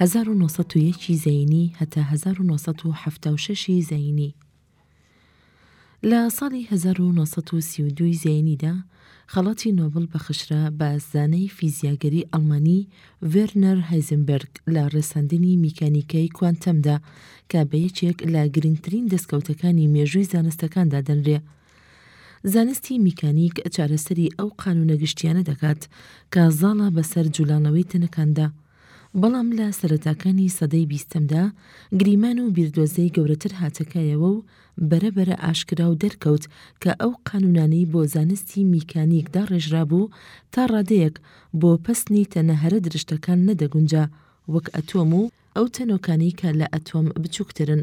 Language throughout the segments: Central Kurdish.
هەزار و نۆ سەد و یەک ی زەینی هەتا هەزار و نۆ سەد و حەفتا و شەش ی زەینی لە ساڵی هەزار و نۆ سەد و سی و دوو ی زەینیدا خەڵاتی نۆبڵ بەخشرا بە زانای فیزیاگەری ئەڵمانی ڤێرنەر هایزنبێرگ لە ڕێساندنی میکانیکای کوانتەمدا کە بە یەکێک لە گرنگترین دەستکەوتەکانی مێژووی زانستەکان دادەنرێ. زانستی میکانیک چارەسەری ئەو قانوونە گشتیانە دەکات کە زاڵە بەسەر جووڵانەوەی تەنەکاندا. بەڵام لە سەرەتاکانی سەدەی بیستەمدا گریمان و بیردۆزەی گەورەتر هاتەکایەوە و بەرە بەرە ئاشکرا و دەرکەوت کە ئەو قانوونانەی بۆ زانستی میکانیک داڕێژرابوو تا ڕادەیەک بۆ پەسنی تەنە هەرە درشتەکان نەدەگونجا وەک ئەتۆم و ئەو تەنۆکانەی کە لە ئەتۆم بچووکترن.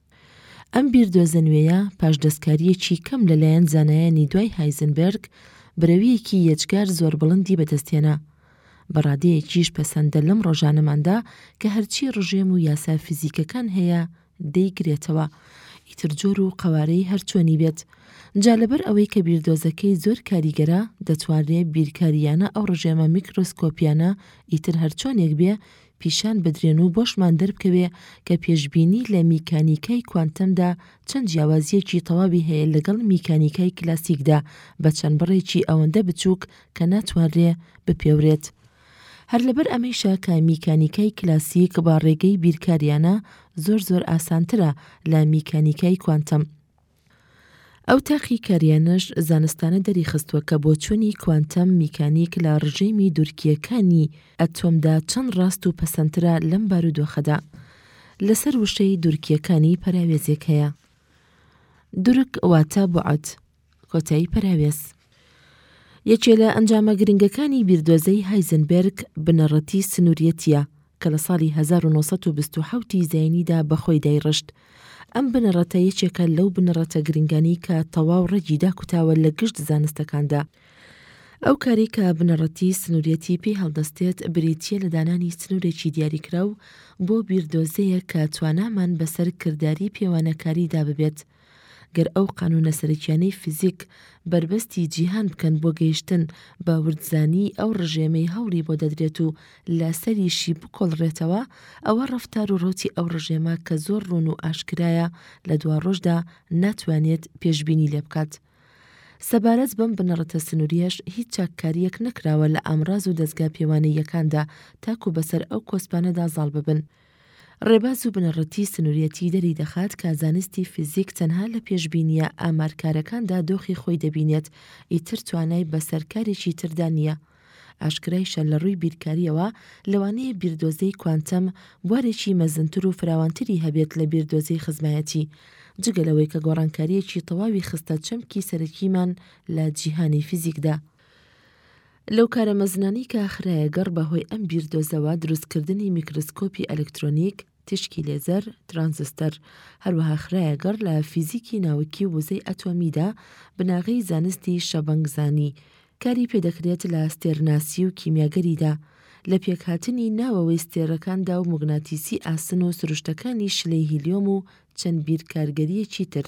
ئەم بیردۆزە نوێیە پاش دەستکارییەکی کەم لە لایەن زانایانی دوای هایزنبێرگ، برەویەکی یەجگار زۆر بڵندی بەدەستهێنا. بە ڕادەیەکیش پەسەندە لەم ڕۆژانەماندا کە هەرچی ڕژێم و یاسا فیزیکەکان هەیە دەیگرێتەوە، ئیتر جۆر و قەوارەی هەر چۆنی بێت. جا لەبەر ئەوەی کە بیردۆزەکەی زۆر کاریگەرە، دەتوانرێ بیرکارییانە ئەو ڕژێمە میکرۆسکۆپییانە ئیتر هەر چۆنێک بێ پیشان بدرێن و بۆشمان دەربکەوێ کە پێشبینی لە میکانیکای کوانتەمدا چەند جیاوازییەکی تەواوی هەیە لەگەڵ میکانیکای کلاسیکدا بە چەند بڕێکی ئەوەندە بچووک کە ناتوانرێ بپێورێت. هەر لەبەر ئەمەیشە کە میکانیکای کلاسیک بە ڕێگەی بیرکارییانە زۆر زۆر ئاسانترە لە میکانیکای کوانتەم. ئەو تاقیکارییانەش زانستانە دەریخستووە کە بۆچوونی کوانتەم میکانیک لە ڕژێمی دوورکییەکانی ئەتۆمدا چەند ڕاست و پەسەندترە لەم بارودۆخەدا لەسەر وشەی دوورکییەکانی پەراوێزێک هەیە، درک واتە بعد، کۆتایی پەراوێز. یەکێ لە ئەنجامە گرنگەکانی بیردۆزەی هایزنبێرگ بنەڕەتی سنووریەتیە کە لە ساڵی 1927 ی زینیدا بەخۆی دایڕشت. ئەم بنەڕەتە یەکێکە لەو بنەڕەتە گرنگانی کە تەواو ڕێگی داکوتاوە لە گشت زانستەکاندا. ئەو کاری کە بنەڕەتی سنووریەتی پێی هەڵدەستێت بریتیە لە دانانی سنوورێکی دیاریکراو بۆ بیردۆزەیەک کە توانامان بەسەر کرداری پێوانەکاریدا ببێت، گەر ئەو قانوونە سەرەکیانەی فیزیک بەربەستی جیهان بکەن بۆ گەیشتن بە وردزانیی ئەو ڕژێمەی هەوڵی بۆ دەدرێت و لە سەریشی بکۆڵرێتەوە، ئەوە ڕەفتار و ڕەوتی ئەو ڕژێمە کە زۆر ڕوون و ئاشکرایە لە دواڕۆژدا ناتوانێت پێشبینی لێ بکات. سەبارەت بەم بنەڕەتە سنووریەش هیچ چاککارییەک نەکراوە لە ئامڕاز و دەزگا پێوانەییەکاندا تاکوو بەسەر ئەو کۆسپانەدا زاڵ ببن. ڕێباز و بنەڕەتی سنووریەتی دەریدەخات کە زانستی فیزیک تەنها لە پێشبینییە ئامارکارەکاندا دۆخی خۆی دەبینێت، ئیتر توانای بەسەر کارێکی تردا نییە. ئاشکرایشە لە ڕووی بیرکارییەوە لەوانەیە بیردۆزەی کوانتەم بوارێکی مەزنتر و فراوانتری هەبێت لە بیردۆزەی خزمایەتی، جگە لەوەی کە گۆڕانکارییەکی تەواوی خستە چەمکی سەرەکیمان لە جیهانی فیزیکدا. لەو کارە مەزنانەی کە خرایە گەڕ بە هۆی ئەم بیردۆزەوە دروست کردنی میکرسکۆپی ئەلکترۆنیک، تیشکی لێزەر، ترانزستەر، هەروەها خرایە گەڕ لە فیزیکی ناوکی وزەی ئەتۆمیدا بناغەی زانستی شەبەنگ زانی، کاری پێ دەکرێت لە ستێرناسی و کیمیاگەریدا، لە پێکهاتنی ناوەوەی ستێرەکاندا و موگناتیسی ئاسن و سروشتەکانی شلەی هیلیۆم و چەند بیرکارگەریەکی تر.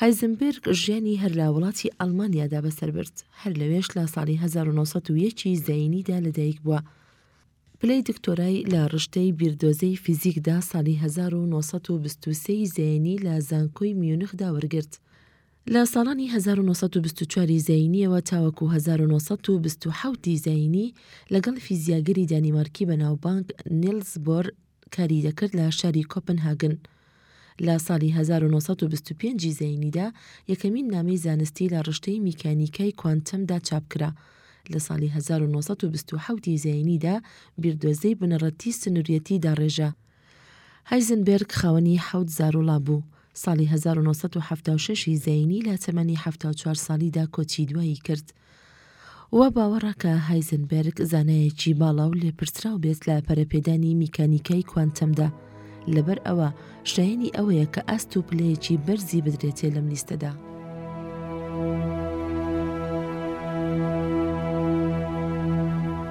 هایزنبرگ ژیانی هەر لە وڵاتی ئەڵمانیادا بەسەر برد هەر لەوێش لە ساڵی 1970ی زینیدا لەدایک بووە پلەی دکتۆرای لە ڕشتەی بیردۆزەی فیزیکدا ساڵی 1920 زینی لە زانکۆی میونخدا وەرگرت لە ساڵانی 1924 زینیەوە تاوەکو 1920 دیزینی لەگەڵ فیزیاگەری دانیمارکی بەناوبانگ نیلز بۆر کاری دەکرد لە شاری کۆپنهاگن. لە ساڵی هەزار و نۆ سەد و بیست و پێنج ی زەینیدا یەکەمین نامەی زانستی لە ڕشتەی میکانیکای کوانتەمدا چاپکرا. لە ساڵی هەزار و نۆ سەد و بیست و حەوت ی زەینیدا بیردۆزەی بنەڕەتیی سنووریەتی داڕێژا. هایزنبێرگ خاوەنی حەوت زاروڵا بوو. ساڵی هەزار و نۆ سەد و حەفتا و شەش ی زەینی لە تەمەنی حەفتا و چوار ساڵیدا کۆچی دوایی کرد. وا باوەڕە کە هایزنبێرگ زانایەکی باڵا و لێپرسراو بێت لە پەرەپێدانی میکانیکای کوانتەمدا، لەبەر ئەوە شایەنی ئەوەیە کە ئاست و پلەیەکی بەرزی بدرێتێ لەم لیستەدا.